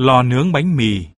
Lò nướng bánh mì.